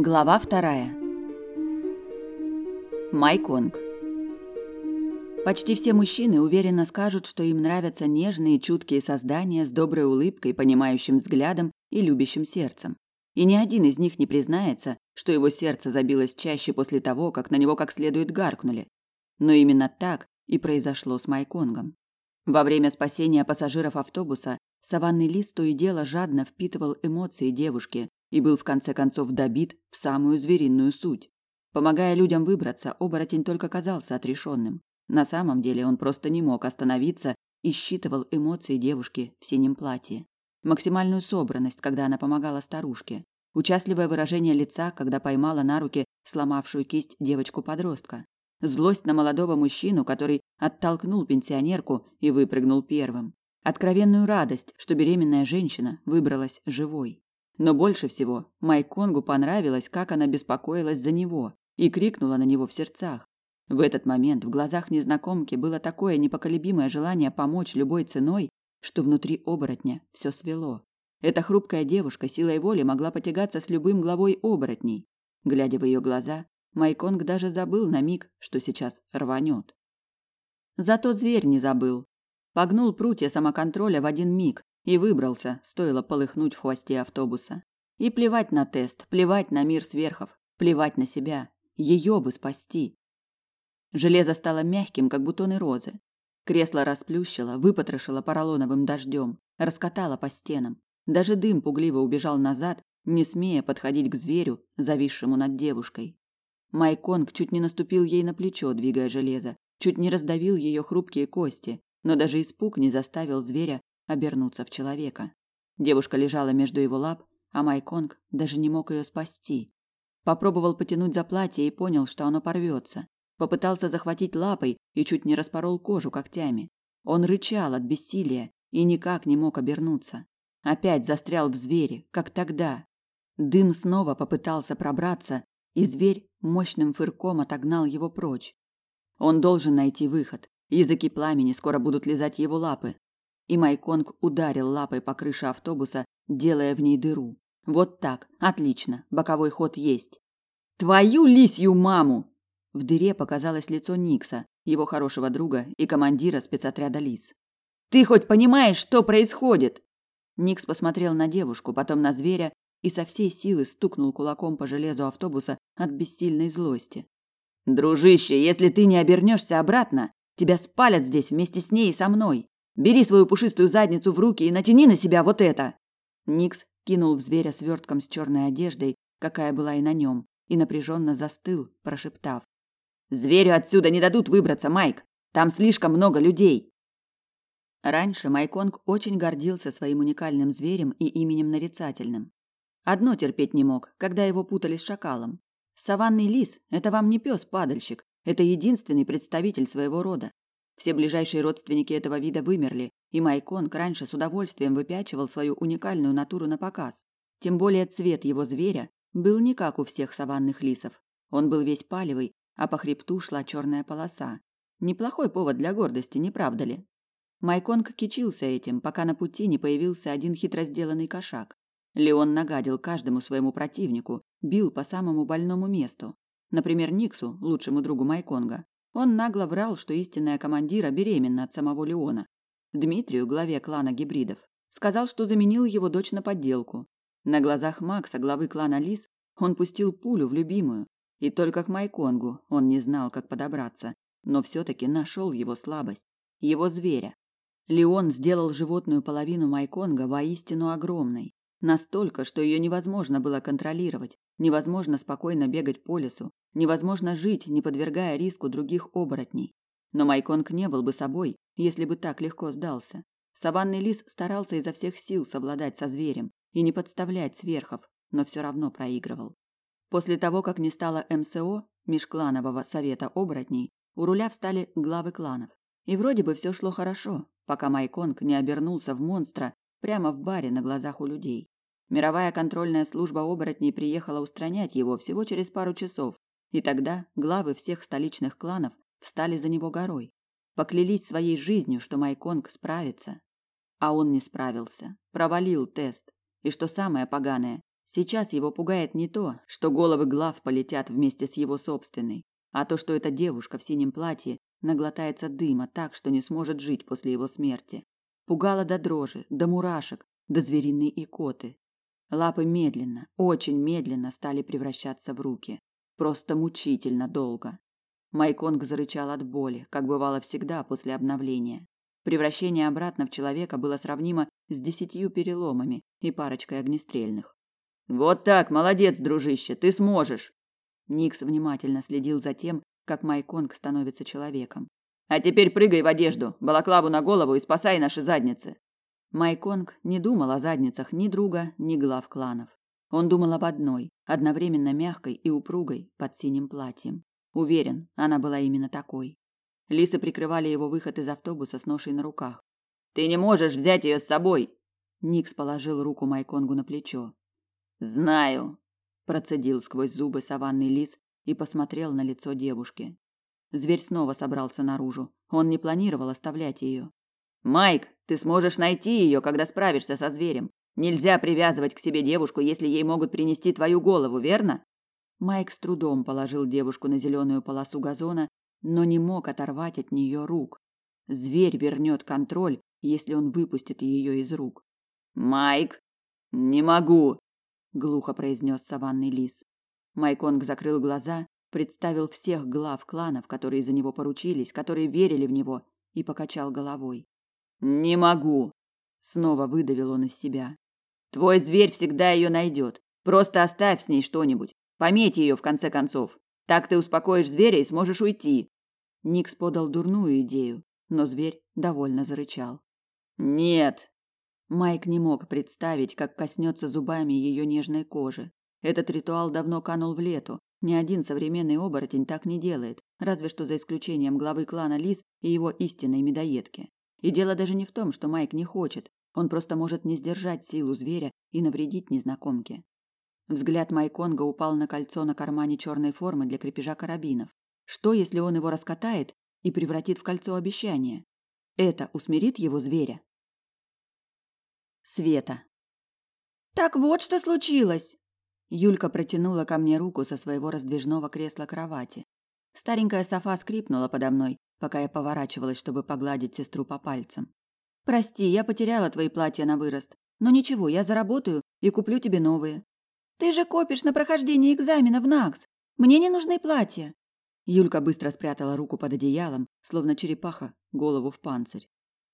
Глава вторая. Майконг. Почти все мужчины уверенно скажут, что им нравятся нежные, чуткие создания с доброй улыбкой, понимающим взглядом и любящим сердцем. И ни один из них не признается, что его сердце забилось чаще после того, как на него как следует гаркнули. Но именно так и произошло с Майконгом. Во время спасения пассажиров автобуса саванный лис то и дело жадно впитывал эмоции девушки, и был в конце концов добит в самую звериную суть. Помогая людям выбраться, оборотень только казался отрешенным. На самом деле он просто не мог остановиться и считывал эмоции девушки в синем платье. Максимальную собранность, когда она помогала старушке. Участливое выражение лица, когда поймала на руки сломавшую кисть девочку-подростка. Злость на молодого мужчину, который оттолкнул пенсионерку и выпрыгнул первым. Откровенную радость, что беременная женщина выбралась живой. Но больше всего Майконгу понравилось, как она беспокоилась за него и крикнула на него в сердцах. В этот момент в глазах незнакомки было такое непоколебимое желание помочь любой ценой, что внутри оборотня все свело. Эта хрупкая девушка силой воли могла потягаться с любым главой оборотней. Глядя в ее глаза, Майконг даже забыл на миг, что сейчас рванет. Зато зверь не забыл. Погнул прутья самоконтроля в один миг, и выбрался, стоило полыхнуть в хвосте автобуса. И плевать на тест, плевать на мир сверхов, плевать на себя. Ее бы спасти. Железо стало мягким, как бутоны розы. Кресло расплющило, выпотрошило поролоновым дождем, раскатало по стенам. Даже дым пугливо убежал назад, не смея подходить к зверю, зависшему над девушкой. Майконг чуть не наступил ей на плечо, двигая железо, чуть не раздавил ее хрупкие кости, но даже испуг не заставил зверя обернуться в человека. Девушка лежала между его лап, а Майконг даже не мог ее спасти. Попробовал потянуть за платье и понял, что оно порвется. Попытался захватить лапой и чуть не распорол кожу когтями. Он рычал от бессилия и никак не мог обернуться. Опять застрял в звере, как тогда. Дым снова попытался пробраться, и зверь мощным фырком отогнал его прочь. Он должен найти выход. Языки пламени скоро будут лизать его лапы, и Майконг ударил лапой по крыше автобуса, делая в ней дыру. Вот так, отлично, боковой ход есть. Твою лисью маму! В дыре показалось лицо Никса, его хорошего друга и командира спецотряда Лис. Ты хоть понимаешь, что происходит? Никс посмотрел на девушку, потом на зверя и со всей силы стукнул кулаком по железу автобуса от бессильной злости. Дружище, если ты не обернешься обратно, тебя спалят здесь вместе с ней и со мной. Бери свою пушистую задницу в руки и натяни на себя вот это. Никс кинул в зверя свертком с черной одеждой, какая была и на нем, и напряженно застыл, прошептав: "Зверю отсюда не дадут выбраться, Майк. Там слишком много людей". Раньше Майконг очень гордился своим уникальным зверем и именем нарицательным. Одно терпеть не мог, когда его путали с шакалом. Саванный лис – это вам не пес-падальщик, это единственный представитель своего рода. Все ближайшие родственники этого вида вымерли, и Майконг раньше с удовольствием выпячивал свою уникальную натуру на показ. Тем более цвет его зверя был не как у всех саванных лисов. Он был весь палевый, а по хребту шла черная полоса. Неплохой повод для гордости, не правда ли? Майконг кичился этим, пока на пути не появился один хитро сделанный кошак. Леон нагадил каждому своему противнику, бил по самому больному месту. Например, Никсу, лучшему другу Майконга, он нагло врал, что истинная командира беременна от самого Леона. Дмитрию, главе клана гибридов, сказал, что заменил его дочь на подделку. На глазах Макса, главы клана Лис, он пустил пулю в любимую. И только к Майконгу он не знал, как подобраться, но все-таки нашел его слабость, его зверя. Леон сделал животную половину Майконга воистину огромной. Настолько, что ее невозможно было контролировать, невозможно спокойно бегать по лесу, невозможно жить, не подвергая риску других оборотней. Но Майконг не был бы собой, если бы так легко сдался. Саванный лис старался изо всех сил совладать со зверем и не подставлять сверхов, но все равно проигрывал. После того, как не стало МСО, межкланового совета оборотней, у руля встали главы кланов. И вроде бы все шло хорошо, пока Майконг не обернулся в монстра прямо в баре на глазах у людей. Мировая контрольная служба оборотней приехала устранять его всего через пару часов, и тогда главы всех столичных кланов встали за него горой, поклялись своей жизнью, что Майконг справится. А он не справился, провалил тест. И что самое поганое, Сейчас его пугает не то, что головы глав полетят вместе с его собственной, а то, что эта девушка в синем платье наглотается дыма так, что не сможет жить после его смерти. Пугало до дрожи, до мурашек, до звериной икоты. Лапы медленно, очень медленно стали превращаться в руки. Просто мучительно долго. Майконг зарычал от боли, как бывало всегда после обновления. Превращение обратно в человека было сравнимо с десятью переломами и парочкой огнестрельных. «Вот так, молодец, дружище, ты сможешь!» Никс внимательно следил за тем, как Майконг становится человеком. «А теперь прыгай в одежду, балаклаву на голову и спасай наши задницы!» Майконг не думал о задницах ни друга, ни глав кланов. Он думал об одной, одновременно мягкой и упругой, под синим платьем. Уверен, она была именно такой. Лисы прикрывали его выход из автобуса с ношей на руках. «Ты не можешь взять ее с собой!» Никс положил руку Майконгу на плечо. «Знаю!» – процедил сквозь зубы саванный лис и посмотрел на лицо девушки. Зверь снова собрался наружу. Он не планировал оставлять ее. «Майк, ты сможешь найти ее, когда справишься со зверем. Нельзя привязывать к себе девушку, если ей могут принести твою голову, верно?» Майк с трудом положил девушку на зеленую полосу газона, но не мог оторвать от нее рук. Зверь вернет контроль, если он выпустит ее из рук. «Майк, не могу!» – глухо произнес саванный лис. Майконг закрыл глаза, представил всех глав кланов, которые за него поручились, которые верили в него, и покачал головой. «Не могу!» – снова выдавил он из себя. «Твой зверь всегда ее найдет. Просто оставь с ней что-нибудь. Пометь ее, в конце концов. Так ты успокоишь зверя и сможешь уйти». Никс подал дурную идею, но зверь довольно зарычал. «Нет!» Майк не мог представить, как коснется зубами ее нежной кожи. Этот ритуал давно канул в лету. Ни один современный оборотень так не делает, разве что за исключением главы клана Лис и его истинной медоедки. И дело даже не в том, что Майк не хочет, он просто может не сдержать силу зверя и навредить незнакомке. Взгляд Майконга упал на кольцо на кармане черной формы для крепежа карабинов. Что, если он его раскатает и превратит в кольцо обещания? Это усмирит его зверя. Света. Так вот что случилось. Юлька протянула ко мне руку со своего раздвижного кресла кровати. Старенькая софа скрипнула подо мной, пока я поворачивалась, чтобы погладить сестру по пальцам. Прости, я потеряла твои платья на вырост. Но ничего, я заработаю и куплю тебе новые. Ты же копишь на прохождение экзамена в НАКС. Мне не нужны платья. Юлька быстро спрятала руку под одеялом, словно черепаха, голову в панцирь.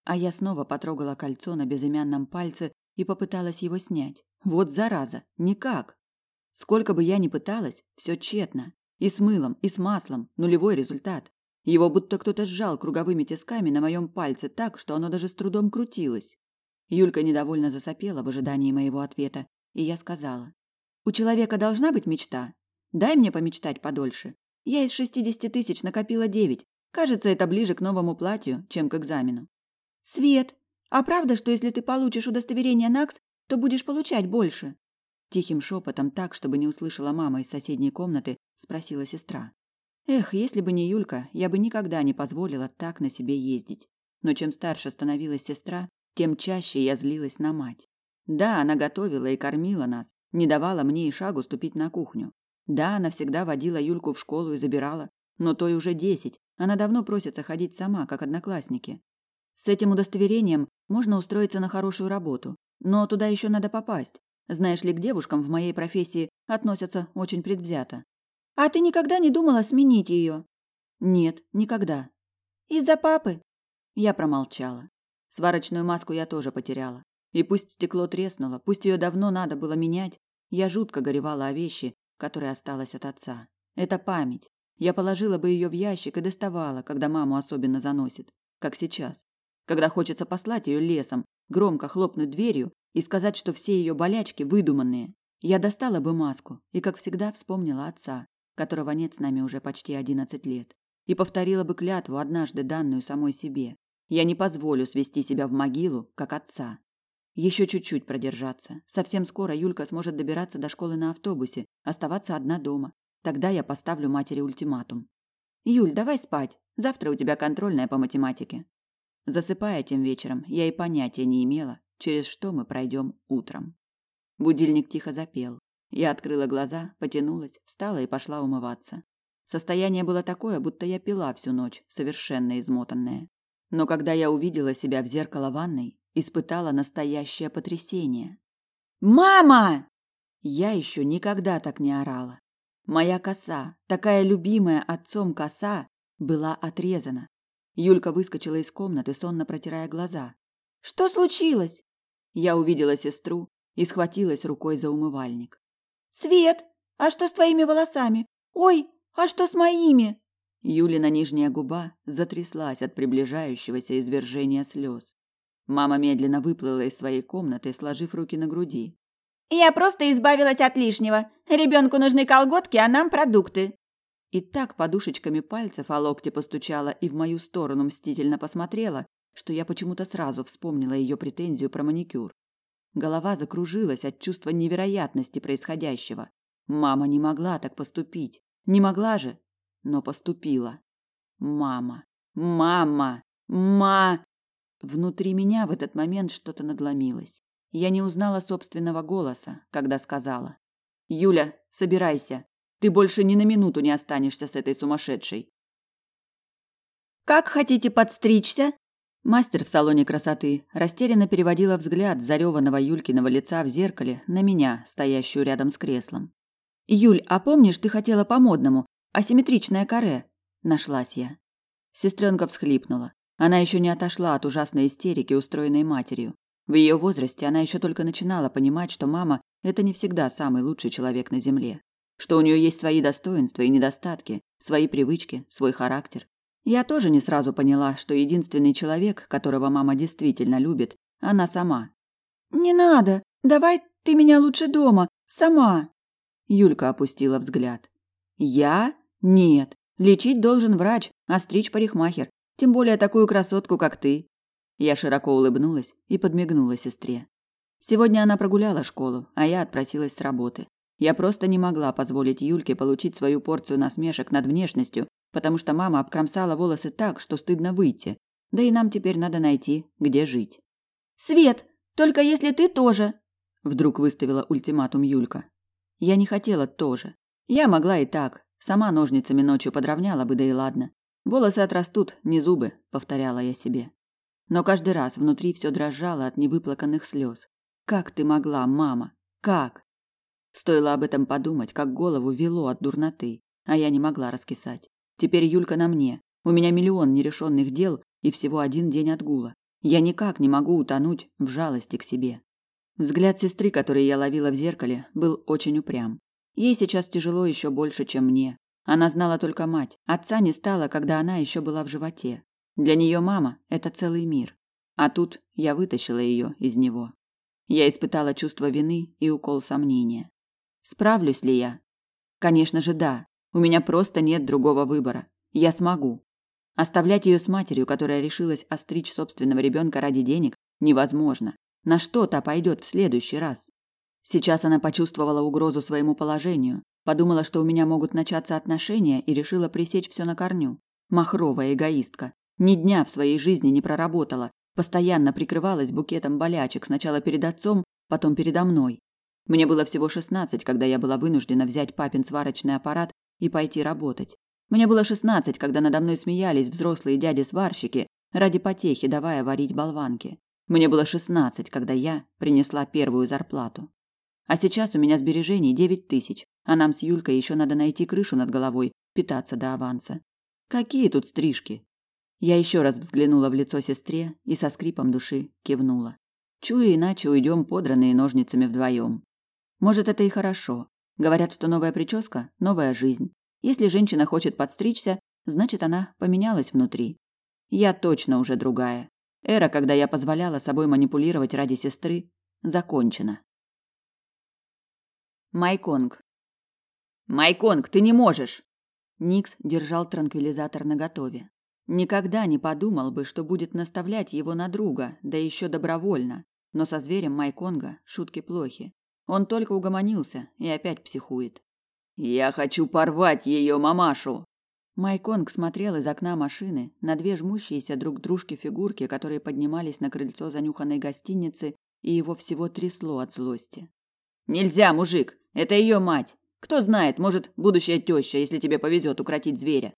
А я снова потрогала кольцо на безымянном пальце и попыталась его снять. Вот зараза, никак. Сколько бы я ни пыталась, все тщетно. И с мылом, и с маслом, нулевой результат. Его будто кто-то сжал круговыми тисками на моем пальце так, что оно даже с трудом крутилось. Юлька недовольно засопела в ожидании моего ответа, и я сказала. «У человека должна быть мечта. Дай мне помечтать подольше. Я из шестидесяти тысяч накопила девять. Кажется, это ближе к новому платью, чем к экзамену. Свет, а правда, что если ты получишь удостоверение НАКС, то будешь получать больше? Тихим шепотом, так, чтобы не услышала мама из соседней комнаты, спросила сестра. Эх, если бы не Юлька, я бы никогда не позволила так на себе ездить. Но чем старше становилась сестра, тем чаще я злилась на мать. Да, она готовила и кормила нас, не давала мне и шагу ступить на кухню. Да, она всегда водила Юльку в школу и забирала, но той уже десять, она давно просится ходить сама, как одноклассники. С этим удостоверением можно устроиться на хорошую работу, но туда еще надо попасть. Знаешь ли, к девушкам в моей профессии относятся очень предвзято. А ты никогда не думала сменить ее? Нет, никогда. Из-за папы? Я промолчала. Сварочную маску я тоже потеряла. И пусть стекло треснуло, пусть ее давно надо было менять, я жутко горевала о вещи, которая осталась от отца. Это память. Я положила бы ее в ящик и доставала, когда маму особенно заносит, как сейчас когда хочется послать ее лесом, громко хлопнуть дверью и сказать, что все ее болячки выдуманные. Я достала бы маску и, как всегда, вспомнила отца, которого нет с нами уже почти одиннадцать лет, и повторила бы клятву, однажды данную самой себе. Я не позволю свести себя в могилу, как отца. Еще чуть-чуть продержаться. Совсем скоро Юлька сможет добираться до школы на автобусе, оставаться одна дома. Тогда я поставлю матери ультиматум. Юль, давай спать. Завтра у тебя контрольная по математике. Засыпая тем вечером, я и понятия не имела, через что мы пройдем утром. Будильник тихо запел. Я открыла глаза, потянулась, встала и пошла умываться. Состояние было такое, будто я пила всю ночь, совершенно измотанная. Но когда я увидела себя в зеркало ванной, испытала настоящее потрясение. «Мама!» Я еще никогда так не орала. Моя коса, такая любимая отцом коса, была отрезана. Юлька выскочила из комнаты, сонно протирая глаза. «Что случилось?» Я увидела сестру и схватилась рукой за умывальник. «Свет, а что с твоими волосами? Ой, а что с моими?» Юлина нижняя губа затряслась от приближающегося извержения слез. Мама медленно выплыла из своей комнаты, сложив руки на груди. «Я просто избавилась от лишнего. Ребенку нужны колготки, а нам продукты». И так подушечками пальцев о локте постучала и в мою сторону мстительно посмотрела, что я почему-то сразу вспомнила ее претензию про маникюр. Голова закружилась от чувства невероятности происходящего. Мама не могла так поступить. Не могла же, но поступила. Мама. Мама. Ма. Внутри меня в этот момент что-то надломилось. Я не узнала собственного голоса, когда сказала: "Юля, собирайся. Ты больше ни на минуту не останешься с этой сумасшедшей". Как хотите подстричься? Мастер в салоне красоты растерянно переводила взгляд зареванного Юлькиного лица в зеркале на меня, стоящую рядом с креслом. «Юль, а помнишь, ты хотела по-модному, асимметричное каре?» Нашлась я. Сестренка всхлипнула. Она еще не отошла от ужасной истерики, устроенной матерью. В ее возрасте она еще только начинала понимать, что мама – это не всегда самый лучший человек на земле. Что у нее есть свои достоинства и недостатки, свои привычки, свой характер. Я тоже не сразу поняла, что единственный человек, которого мама действительно любит, она сама. «Не надо! Давай ты меня лучше дома! Сама!» Юлька опустила взгляд. «Я? Нет. Лечить должен врач, а стричь парикмахер. Тем более такую красотку, как ты». Я широко улыбнулась и подмигнула сестре. Сегодня она прогуляла школу, а я отпросилась с работы. Я просто не могла позволить Юльке получить свою порцию насмешек над внешностью потому что мама обкромсала волосы так, что стыдно выйти. Да и нам теперь надо найти, где жить. «Свет, только если ты тоже!» Вдруг выставила ультиматум Юлька. Я не хотела тоже. Я могла и так. Сама ножницами ночью подровняла бы, да и ладно. Волосы отрастут, не зубы, повторяла я себе. Но каждый раз внутри все дрожало от невыплаканных слез. Как ты могла, мама? Как? Стоило об этом подумать, как голову вело от дурноты, а я не могла раскисать. Теперь Юлька на мне. У меня миллион нерешенных дел и всего один день отгула. Я никак не могу утонуть в жалости к себе. Взгляд сестры, который я ловила в зеркале, был очень упрям. Ей сейчас тяжело еще больше, чем мне. Она знала только мать. Отца не стало, когда она еще была в животе. Для нее мама – это целый мир. А тут я вытащила ее из него. Я испытала чувство вины и укол сомнения. Справлюсь ли я? Конечно же, да. У меня просто нет другого выбора. Я смогу. Оставлять ее с матерью, которая решилась остричь собственного ребенка ради денег, невозможно. На что та пойдет в следующий раз? Сейчас она почувствовала угрозу своему положению, подумала, что у меня могут начаться отношения и решила пресечь все на корню. Махровая эгоистка. Ни дня в своей жизни не проработала, постоянно прикрывалась букетом болячек сначала перед отцом, потом передо мной. Мне было всего шестнадцать, когда я была вынуждена взять папин сварочный аппарат и пойти работать. Мне было шестнадцать, когда надо мной смеялись взрослые дяди-сварщики ради потехи, давая варить болванки. Мне было шестнадцать, когда я принесла первую зарплату. А сейчас у меня сбережений девять тысяч, а нам с Юлькой еще надо найти крышу над головой, питаться до аванса. Какие тут стрижки? Я еще раз взглянула в лицо сестре и со скрипом души кивнула. Чую, иначе уйдем подранные ножницами вдвоем. Может, это и хорошо. Говорят, что новая прическа – новая жизнь. Если женщина хочет подстричься, значит, она поменялась внутри. Я точно уже другая. Эра, когда я позволяла собой манипулировать ради сестры, закончена. Майконг. Майконг, ты не можешь. Никс держал транквилизатор наготове. Никогда не подумал бы, что будет наставлять его на друга, да еще добровольно. Но со зверем Майконга шутки плохи. Он только угомонился и опять психует. «Я хочу порвать ее мамашу!» Майконг смотрел из окна машины на две жмущиеся друг к дружке фигурки, которые поднимались на крыльцо занюханной гостиницы, и его всего трясло от злости. «Нельзя, мужик! Это ее мать. Кто знает, может, будущая теща, если тебе повезет укротить зверя.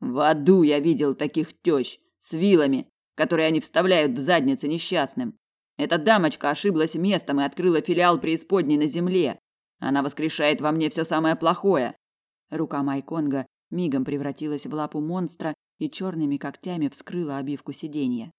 В аду я видел таких тещ с вилами, которые они вставляют в задницы несчастным. Эта дамочка ошиблась местом и открыла филиал преисподней на земле. Она воскрешает во мне все самое плохое. Рука Майконга мигом превратилась в лапу монстра и черными когтями вскрыла обивку сиденья.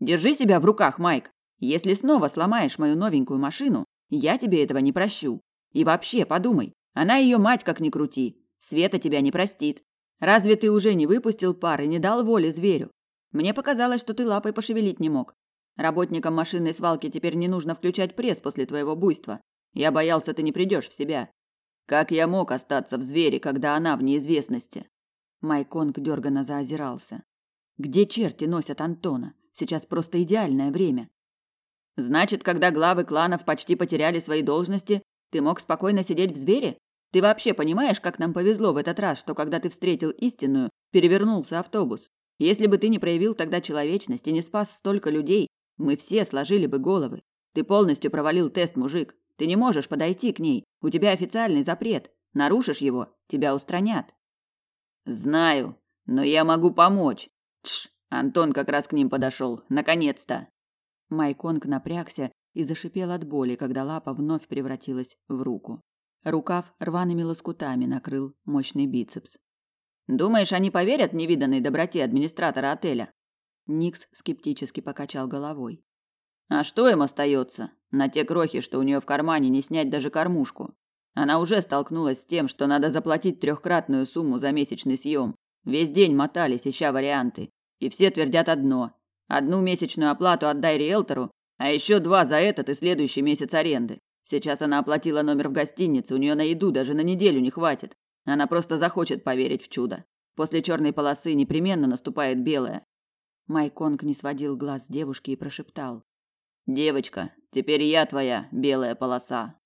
Держи себя в руках, Майк. Если снова сломаешь мою новенькую машину, я тебе этого не прощу. И вообще, подумай, она ее мать как ни крути. Света тебя не простит. Разве ты уже не выпустил пар и не дал воли зверю? Мне показалось, что ты лапой пошевелить не мог. Работникам машинной свалки теперь не нужно включать пресс после твоего буйства. Я боялся, ты не придешь в себя. Как я мог остаться в звере, когда она в неизвестности? Майконг дерганно заозирался. Где черти носят Антона? Сейчас просто идеальное время. Значит, когда главы кланов почти потеряли свои должности, ты мог спокойно сидеть в звере? Ты вообще понимаешь, как нам повезло в этот раз, что когда ты встретил истинную, перевернулся автобус? Если бы ты не проявил тогда человечность и не спас столько людей, мы все сложили бы головы. Ты полностью провалил тест, мужик. Ты не можешь подойти к ней. У тебя официальный запрет. Нарушишь его, тебя устранят. Знаю, но я могу помочь. Тш, Антон как раз к ним подошел. Наконец-то. Майконг напрягся и зашипел от боли, когда лапа вновь превратилась в руку. Рукав рваными лоскутами накрыл мощный бицепс. Думаешь, они поверят невиданной доброте администратора отеля? Никс скептически покачал головой. А что им остается? На те крохи, что у нее в кармане, не снять даже кормушку. Она уже столкнулась с тем, что надо заплатить трехкратную сумму за месячный съем. Весь день мотались, ища варианты. И все твердят одно. Одну месячную оплату отдай риэлтору, а еще два за этот и следующий месяц аренды. Сейчас она оплатила номер в гостинице, у нее на еду даже на неделю не хватит. Она просто захочет поверить в чудо. После черной полосы непременно наступает белая. Майконг не сводил глаз с девушки и прошептал: "Девочка, теперь я твоя белая полоса".